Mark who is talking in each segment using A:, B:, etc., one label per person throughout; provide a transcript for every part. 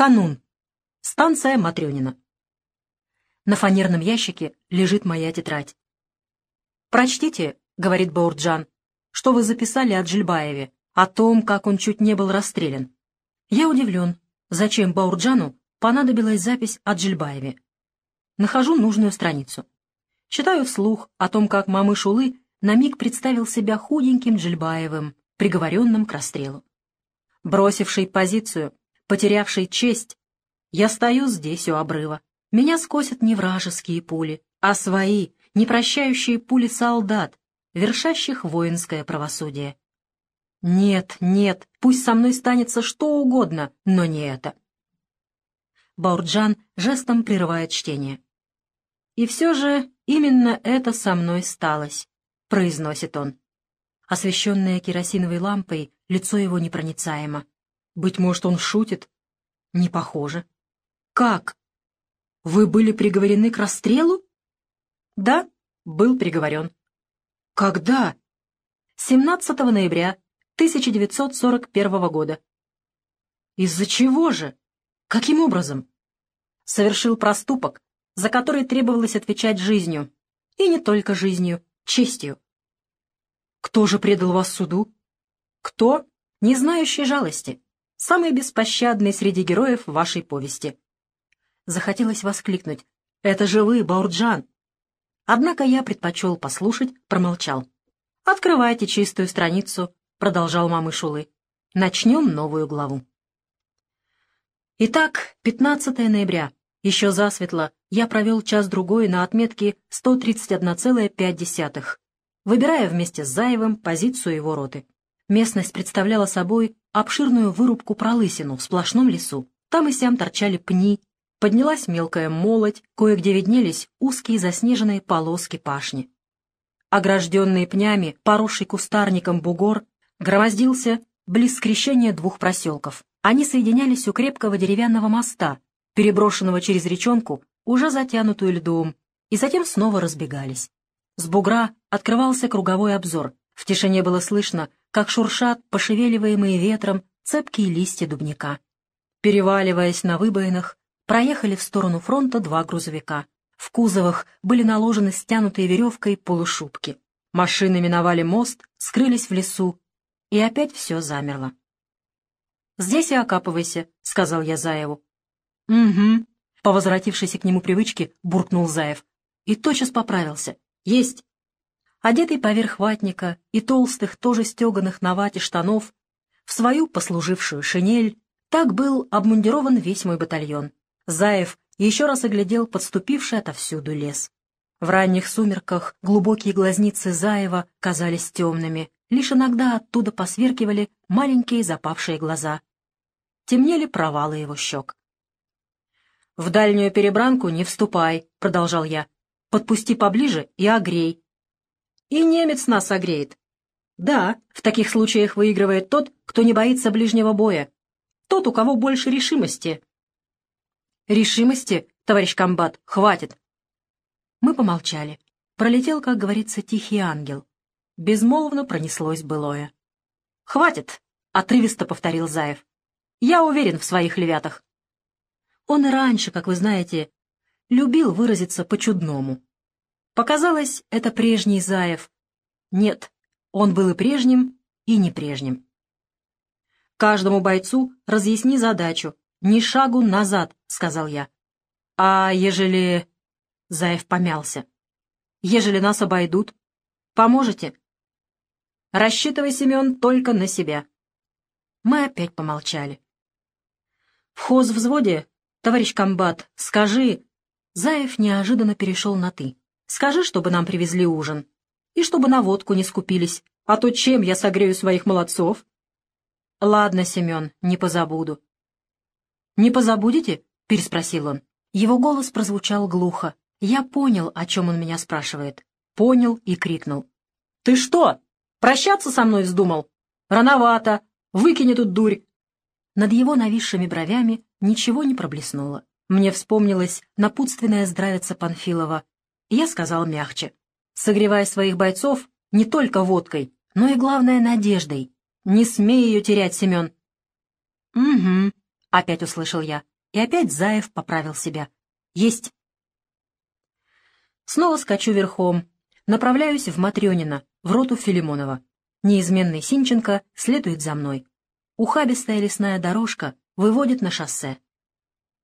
A: Канун. Станция Матрёнина. На фанерном ящике лежит моя тетрадь. «Прочтите», — говорит Баурджан, — «что вы записали о Джильбаеве, о том, как он чуть не был расстрелян». Я удивлен, зачем Баурджану понадобилась запись о Джильбаеве. Нахожу нужную страницу. Читаю вслух о том, как Мамыш Улы на миг представил себя худеньким Джильбаевым, приговоренным к расстрелу. Бросивший позицию, потерявший честь, я стою здесь у обрыва. Меня скосят не вражеские пули, а свои, непрощающие пули солдат, вершащих воинское правосудие. Нет, нет, пусть со мной станется что угодно, но не это. Баурджан жестом прерывает чтение. «И все же именно это со мной сталось», — произносит он. Освещенное керосиновой лампой, лицо его непроницаемо. Быть может, он шутит? Не похоже. Как? Вы были приговорены к расстрелу? Да, был приговорен. Когда? 17 ноября 1941 года. Из-за чего же? Каким образом? Совершил проступок, за который требовалось отвечать жизнью. И не только жизнью, честью. Кто же предал вас суду? Кто? Не знающий жалости самый беспощадный среди героев вашей повести. Захотелось воскликнуть. «Это же вы, Баурджан!» Однако я предпочел послушать, промолчал. «Открывайте чистую страницу», — продолжал мамы Шулы. «Начнем новую главу». Итак, 15 ноября. Еще засветло я провел час-другой на отметке 131,5, выбирая вместе с Заевым позицию его роты. Местность представляла собой обширную вырубку-пролысину в сплошном лесу. Там и сям торчали пни, поднялась мелкая молоть, кое-где виднелись узкие заснеженные полоски пашни. Огражденный пнями, поросший кустарником бугор, громоздился близ скрещения двух проселков. Они соединялись у крепкого деревянного моста, переброшенного через речонку, уже затянутую льдом, и затем снова разбегались. С бугра открывался круговой обзор. В тишине было слышно, как шуршат пошевеливаемые ветром цепкие листья дубника. Переваливаясь на выбоинах, проехали в сторону фронта два грузовика. В кузовах были наложены стянутые веревкой полушубки. Машины миновали мост, скрылись в лесу, и опять все замерло. «Здесь и окапывайся», — сказал я Заеву. «Угу», — по возвратившейся к нему привычке буркнул Заев. И тотчас поправился. «Есть». Одетый поверх ватника и толстых, тоже стеганых на вате штанов, в свою послужившую шинель, так был обмундирован весь мой батальон. Заев еще раз оглядел подступивший отовсюду лес. В ранних сумерках глубокие глазницы Заева казались темными, лишь иногда оттуда посверкивали маленькие запавшие глаза. Темнели провалы его щек. «В дальнюю перебранку не вступай», — продолжал я. «Подпусти поближе и огрей, и немец нас огреет. Да, в таких случаях выигрывает тот, кто не боится ближнего боя. Тот, у кого больше решимости. Решимости, товарищ комбат, хватит. Мы помолчали. Пролетел, как говорится, тихий ангел. Безмолвно пронеслось былое. «Хватит!» — отрывисто повторил Заев. «Я уверен в своих львятах». Он и раньше, как вы знаете, любил выразиться по-чудному. Показалось, это прежний Заев. Нет, он был и прежним, и не прежним. «Каждому бойцу разъясни задачу. Ни шагу назад», — сказал я. «А ежели...» — Заев помялся. «Ежели нас обойдут, поможете?» «Рассчитывай, Семен, только на себя». Мы опять помолчали. «В хозвзводе, товарищ комбат, скажи...» Заев неожиданно перешел на «ты». Скажи, чтобы нам привезли ужин. И чтобы на водку не скупились, а то чем я согрею своих молодцов? Ладно, Семен, не позабуду. Не позабудете? Переспросил он. Его голос прозвучал глухо. Я понял, о чем он меня спрашивает. Понял и крикнул. «Ты что, прощаться со мной вздумал? Рановато! Выкини тут дурь!» Над его нависшими бровями ничего не проблеснуло. Мне вспомнилось напутственное здравица Панфилова я сказал мягче. Согревай своих бойцов не только водкой, но и, главное, надеждой. Не смей ее терять, Семен. «Угу», — опять услышал я. и опять Заев поправил себя. «Есть!» Снова скачу верхом. Направляюсь в Матрёнино, в роту Филимонова. Неизменный Синченко следует за мной. Ухабистая лесная дорожка выводит на шоссе.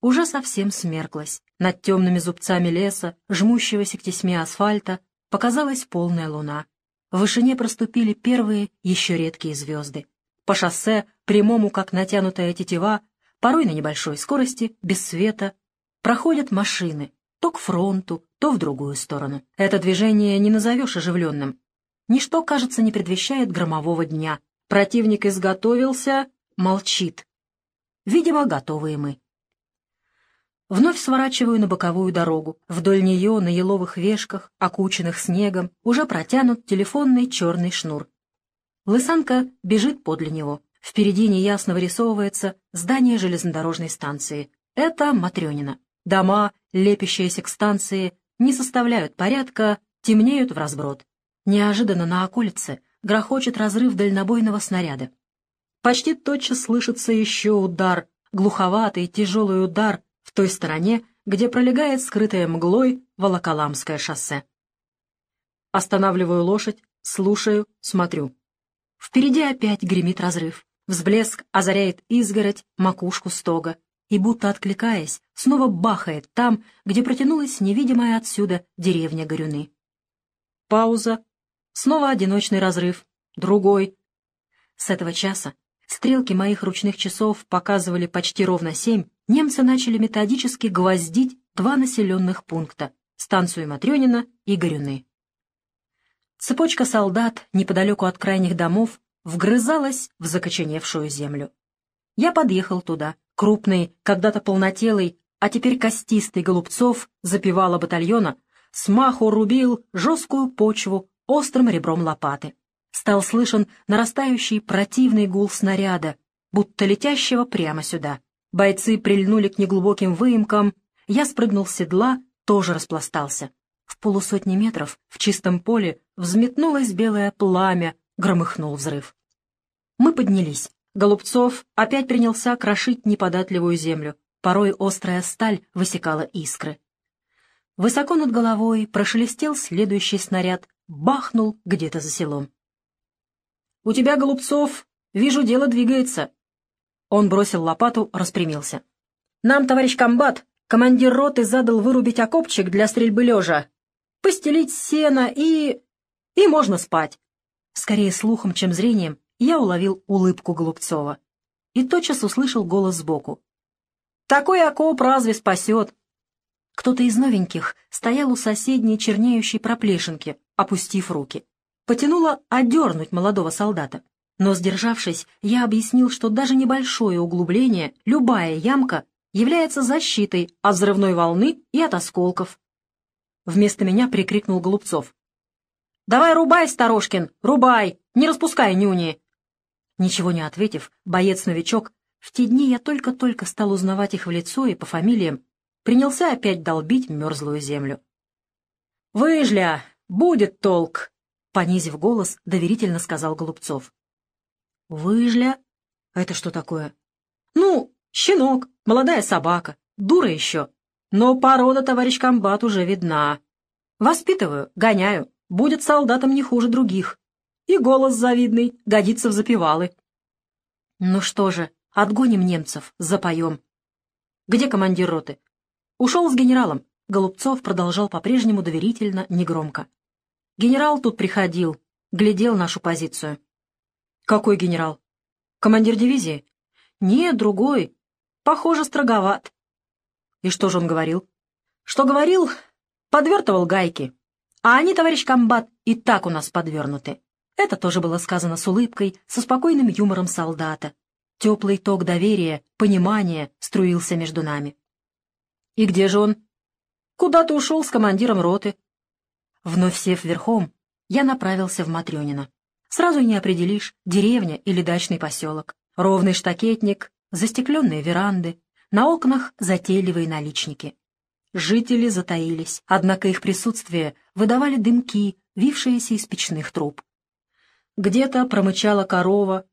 A: Уже совсем смерклась. Над темными зубцами леса, жмущегося к тесьме асфальта, показалась полная луна. В вышине проступили первые, еще редкие звезды. По шоссе, прямому, как натянутая тетива, порой на небольшой скорости, без света, проходят машины, то к фронту, то в другую сторону. Это движение не назовешь оживленным. Ничто, кажется, не предвещает громового дня. Противник изготовился, молчит. Видимо, готовы мы. Вновь сворачиваю на боковую дорогу. Вдоль нее на еловых вешках, окученных снегом, уже протянут телефонный черный шнур. Лысанка бежит подле него. Впереди неясно вырисовывается здание железнодорожной станции. Это Матрёнина. Дома, лепящиеся к станции, не составляют порядка, темнеют в разброд. Неожиданно на околице грохочет разрыв дальнобойного снаряда. Почти тотчас слышится еще удар, глуховатый тяжелый удар в той стороне, где пролегает скрытое мглой Волоколамское шоссе. Останавливаю лошадь, слушаю, смотрю. Впереди опять гремит разрыв. Взблеск озаряет изгородь, макушку стога и, будто откликаясь, снова бахает там, где протянулась невидимая отсюда деревня Горюны. Пауза. Снова одиночный разрыв. Другой. С этого часа стрелки моих ручных часов показывали почти ровно семь, немцы начали методически гвоздить два населенных пункта — станцию Матрёнина и Горюны. Цепочка солдат неподалеку от крайних домов вгрызалась в закоченевшую землю. Я подъехал туда. Крупный, когда-то полнотелый, а теперь костистый Голубцов, запевала батальона, смаху рубил жесткую почву острым ребром лопаты. Стал слышен нарастающий противный гул снаряда, будто летящего прямо сюда. Бойцы прильнули к неглубоким выемкам, я спрыгнул с седла, тоже распластался. В полусотни метров в чистом поле взметнулось белое пламя, громыхнул взрыв. Мы поднялись. Голубцов опять принялся крошить неподатливую землю. Порой острая сталь высекала искры. Высоко над головой прошелестел следующий снаряд, бахнул где-то за селом. «У тебя, Голубцов, вижу, дело двигается». Он бросил лопату, распрямился. «Нам, товарищ комбат, командир роты задал вырубить окопчик для стрельбы лежа, постелить сено и... и можно спать». Скорее слухом, чем зрением, я уловил улыбку Голубцова и тотчас услышал голос сбоку. «Такой окоп разве спасет?» Кто-то из новеньких стоял у соседней чернеющей проплешинки, опустив руки. Потянуло одернуть молодого солдата. Но, сдержавшись, я объяснил, что даже небольшое углубление, любая ямка, является защитой от взрывной волны и от осколков. Вместо меня прикрикнул Голубцов. «Давай рубай, Старошкин, рубай! Не распускай нюни!» Ничего не ответив, боец-новичок, в те дни я только-только стал узнавать их в лицо и по фамилиям, принялся опять долбить мерзлую землю. «Выжля! Будет толк!» — понизив голос, доверительно сказал Голубцов. «Выжля? Это что такое?» «Ну, щенок, молодая собака, дура еще. Но порода, товарищ комбат, уже видна. Воспитываю, гоняю, будет солдатом не хуже других. И голос завидный, годится в запевалы. Ну что же, отгоним немцев, запоем. Где командир роты? Ушел с генералом. Голубцов продолжал по-прежнему доверительно, негромко. Генерал тут приходил, глядел нашу позицию. Какой генерал? Командир дивизии? Нет, другой. Похоже, строговат. И что же он говорил? Что говорил? Подвертывал гайки. А они, товарищ комбат, и так у нас подвернуты. Это тоже было сказано с улыбкой, со спокойным юмором солдата. Теплый ток доверия, понимания струился между нами. «И где же он?» «Куда-то ушел с командиром роты». Вновь сев верхом, я направился в Матрёнино. Сразу не определишь, деревня или дачный поселок. Ровный штакетник, застекленные веранды, на окнах затейливые наличники. Жители затаились, однако их присутствие выдавали дымки, вившиеся из печных труб. Где-то промычала корова,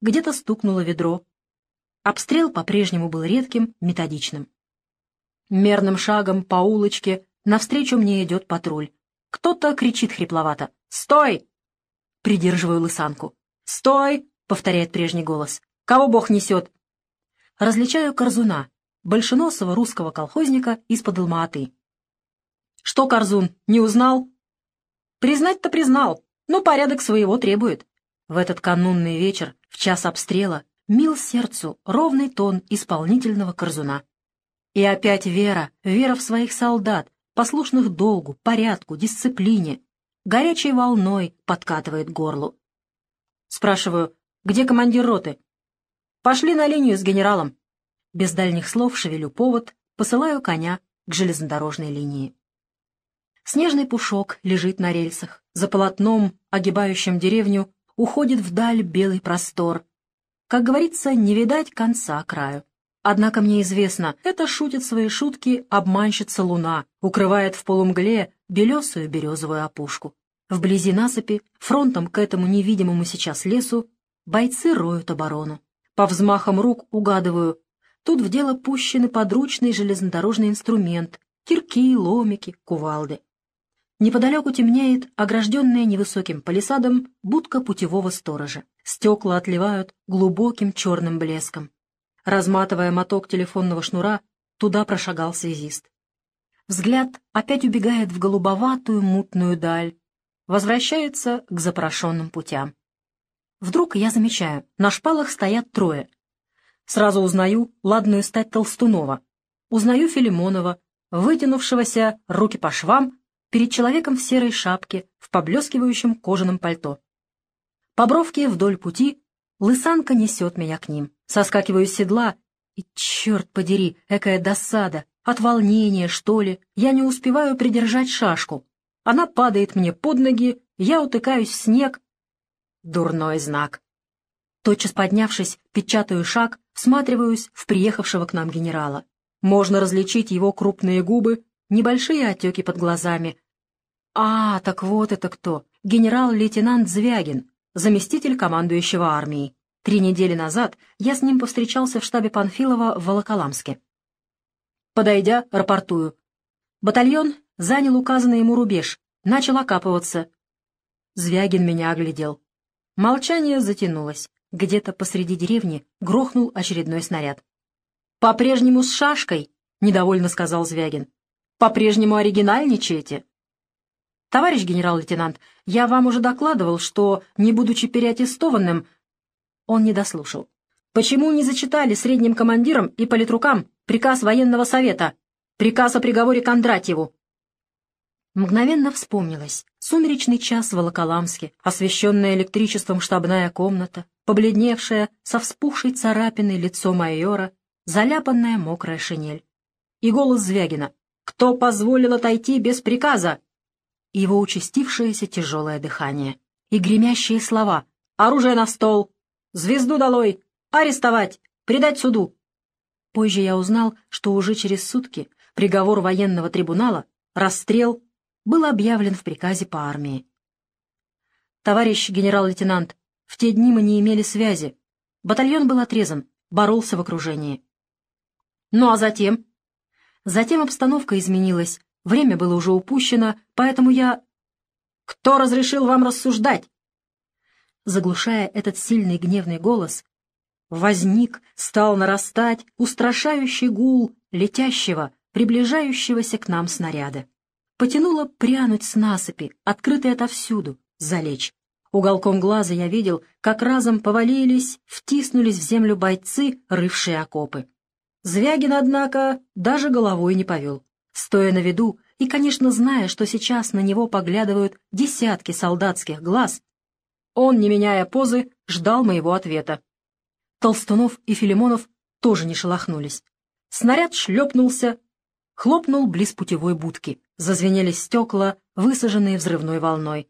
A: где-то стукнуло ведро. Обстрел по-прежнему был редким, методичным. Мерным шагом по улочке навстречу мне идет патруль. Кто-то кричит хрипловато. «Стой!» Придерживаю лысанку. «Стой!» — повторяет прежний голос. «Кого Бог несет?» Различаю Корзуна, большеносого русского колхозника из-под Алматы. «Что, Корзун, не узнал?» «Признать-то признал, но порядок своего требует». В этот канунный вечер, в час обстрела, мил сердцу ровный тон исполнительного Корзуна. И опять вера, вера в своих солдат, послушных долгу, порядку, дисциплине, горячей волной подкатывает горлу. Спрашиваю, где командир роты? Пошли на линию с генералом. Без дальних слов шевелю повод, посылаю коня к железнодорожной линии. Снежный пушок лежит на рельсах. За полотном, огибающим деревню, уходит вдаль белый простор. Как говорится, не видать конца краю. Однако мне известно, это шутит свои шутки обманщица луна, укрывает в полумгле белесую березовую опушку. Вблизи насыпи, фронтом к этому невидимому сейчас лесу, бойцы роют оборону. По взмахам рук угадываю, тут в дело пущены подручный железнодорожный инструмент, кирки, ломики, кувалды. Неподалеку темнеет, огражденная невысоким палисадом, будка путевого сторожа. Стекла отливают глубоким черным блеском. Разматывая моток телефонного шнура, туда прошагал связист. Взгляд опять убегает в голубоватую мутную даль, возвращается к запрошенным путям. Вдруг я замечаю, на шпалах стоят трое. Сразу узнаю ладную стать Толстунова. Узнаю Филимонова, вытянувшегося, руки по швам, перед человеком в серой шапке, в поблескивающем кожаном пальто. По бровке вдоль пути лысанка несет меня к ним. Соскакиваю с седла, и, черт подери, экая досада, от волнения, что ли, я не успеваю придержать шашку. Она падает мне под ноги, я утыкаюсь в снег. Дурной знак. Тотчас поднявшись, печатаю шаг, всматриваюсь в приехавшего к нам генерала. Можно различить его крупные губы, небольшие отеки под глазами. А, так вот это кто! Генерал-лейтенант Звягин, заместитель командующего армией. Три недели назад я с ним повстречался в штабе Панфилова в Волоколамске. Подойдя, рапортую. Батальон занял указанный ему рубеж, начал окапываться. Звягин меня оглядел. Молчание затянулось. Где-то посреди деревни грохнул очередной снаряд. «По-прежнему с шашкой», — недовольно сказал Звягин. «По-прежнему оригинальничаете?» «Товарищ генерал-лейтенант, я вам уже докладывал, что, не будучи переаттестованным, он не дослушал. «Почему не зачитали средним командирам и политрукам приказ военного совета? Приказ о приговоре Кондратьеву?» Мгновенно вспомнилось. Сумеречный час в Волоколамске, освещенная электричеством штабная комната, побледневшая, со вспухшей царапиной лицо майора, заляпанная мокрая шинель. И голос Звягина. «Кто позволил отойти без приказа?» Его участившееся тяжелое дыхание. И гремящие слова. «Оружие на стол! Звезду долой! Арестовать! Предать суду!» Позже я узнал, что уже через сутки приговор военного трибунала, расстрел, был объявлен в приказе по армии. «Товарищ генерал-лейтенант, в те дни мы не имели связи. Батальон был отрезан, боролся в окружении». «Ну а затем?» Затем обстановка изменилась, время было уже упущено, поэтому я... «Кто разрешил вам рассуждать?» Заглушая этот сильный гневный голос, возник, стал нарастать устрашающий гул летящего, приближающегося к нам снаряда. Потянуло прянуть с насыпи, открытой отовсюду, залечь. Уголком глаза я видел, как разом повалились, втиснулись в землю бойцы, рывшие окопы. Звягин, однако, даже головой не повел. Стоя на виду и, конечно, зная, что сейчас на него поглядывают десятки солдатских глаз, он, не меняя позы, ждал моего ответа. Толстунов и Филимонов тоже не шелохнулись. Снаряд шлепнулся, хлопнул близ путевой будки. Зазвенели стекла, высаженные взрывной волной.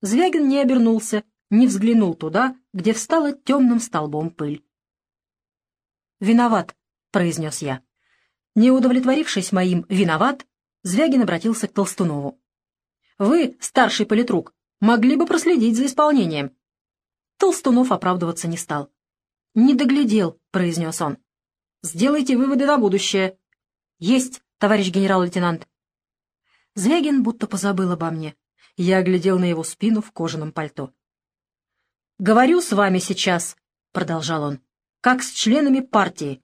A: Звягин не обернулся, не взглянул туда, где встала темным столбом пыль. «Виноват», — произнес я. Не удовлетворившись моим «виноват», Звягин обратился к Толстунову. «Вы, старший политрук, Могли бы проследить за исполнением. Толстунов оправдываться не стал. «Не доглядел», — произнес он. «Сделайте выводы на будущее». «Есть, товарищ генерал-лейтенант». Звягин будто позабыл обо мне. Я глядел на его спину в кожаном пальто. «Говорю с вами сейчас», — продолжал он, — «как с членами партии».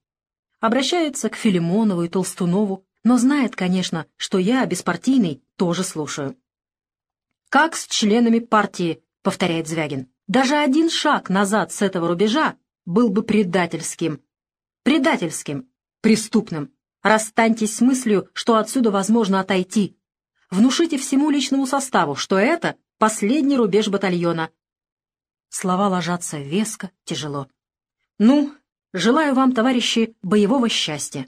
A: Обращается к Филимонову и Толстунову, но знает, конечно, что я, беспартийный, тоже слушаю. «Как с членами партии», — повторяет Звягин. «Даже один шаг назад с этого рубежа был бы предательским. Предательским, преступным. Расстаньтесь с мыслью, что отсюда возможно отойти. Внушите всему личному составу, что это последний рубеж батальона. Слова ложатся веско, тяжело. Ну, желаю вам, товарищи, боевого счастья.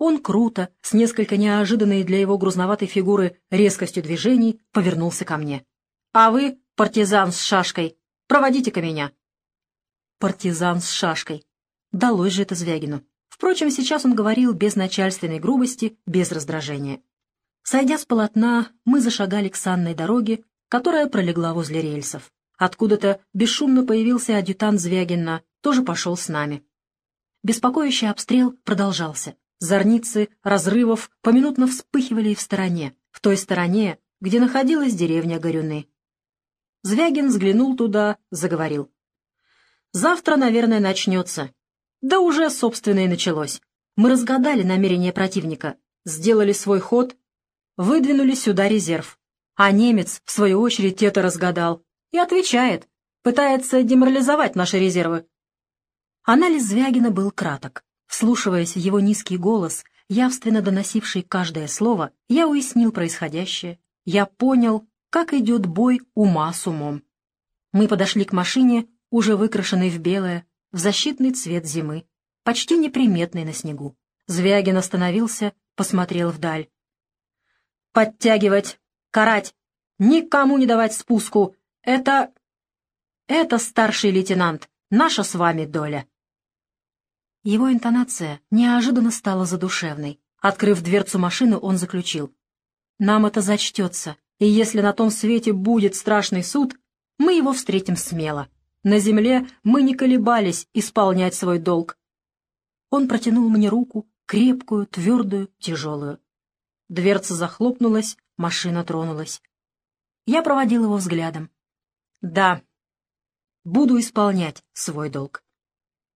A: Он круто, с несколько неожиданной для его грузноватой фигуры резкостью движений, повернулся ко мне. «А вы, партизан с шашкой, проводите-ка меня». Партизан с шашкой. Далось же это Звягину. Впрочем, сейчас он говорил без начальственной грубости, без раздражения. Сойдя с полотна, мы зашагали к санной дороге, которая пролегла возле рельсов. Откуда-то бесшумно появился адъютант Звягина, тоже пошел с нами. Беспокоящий обстрел продолжался. Зорницы разрывов поминутно вспыхивали в стороне, в той стороне, где находилась деревня Горюны. Звягин взглянул туда, заговорил. «Завтра, наверное, начнется. Да уже, собственно, и началось. Мы разгадали намерение противника, сделали свой ход выдвинули сюда резерв. А немец, в свою очередь, это разгадал и отвечает, пытается деморализовать наши резервы. Анализ Звягина был краток. Вслушиваясь в его низкий голос, явственно доносивший каждое слово, я уяснил происходящее. Я понял, как идет бой ума с умом. Мы подошли к машине, уже выкрашенной в белое, в защитный цвет зимы, почти неприметный на снегу. Звягин остановился, посмотрел вдаль подтягивать, карать, никому не давать спуску. Это... это, старший лейтенант, наша с вами доля. Его интонация неожиданно стала задушевной. Открыв дверцу машины, он заключил. «Нам это зачтется, и если на том свете будет страшный суд, мы его встретим смело. На земле мы не колебались исполнять свой долг». Он протянул мне руку, крепкую, твердую, тяжелую. Дверца захлопнулась, машина тронулась. Я проводил его взглядом. Да, буду исполнять свой долг.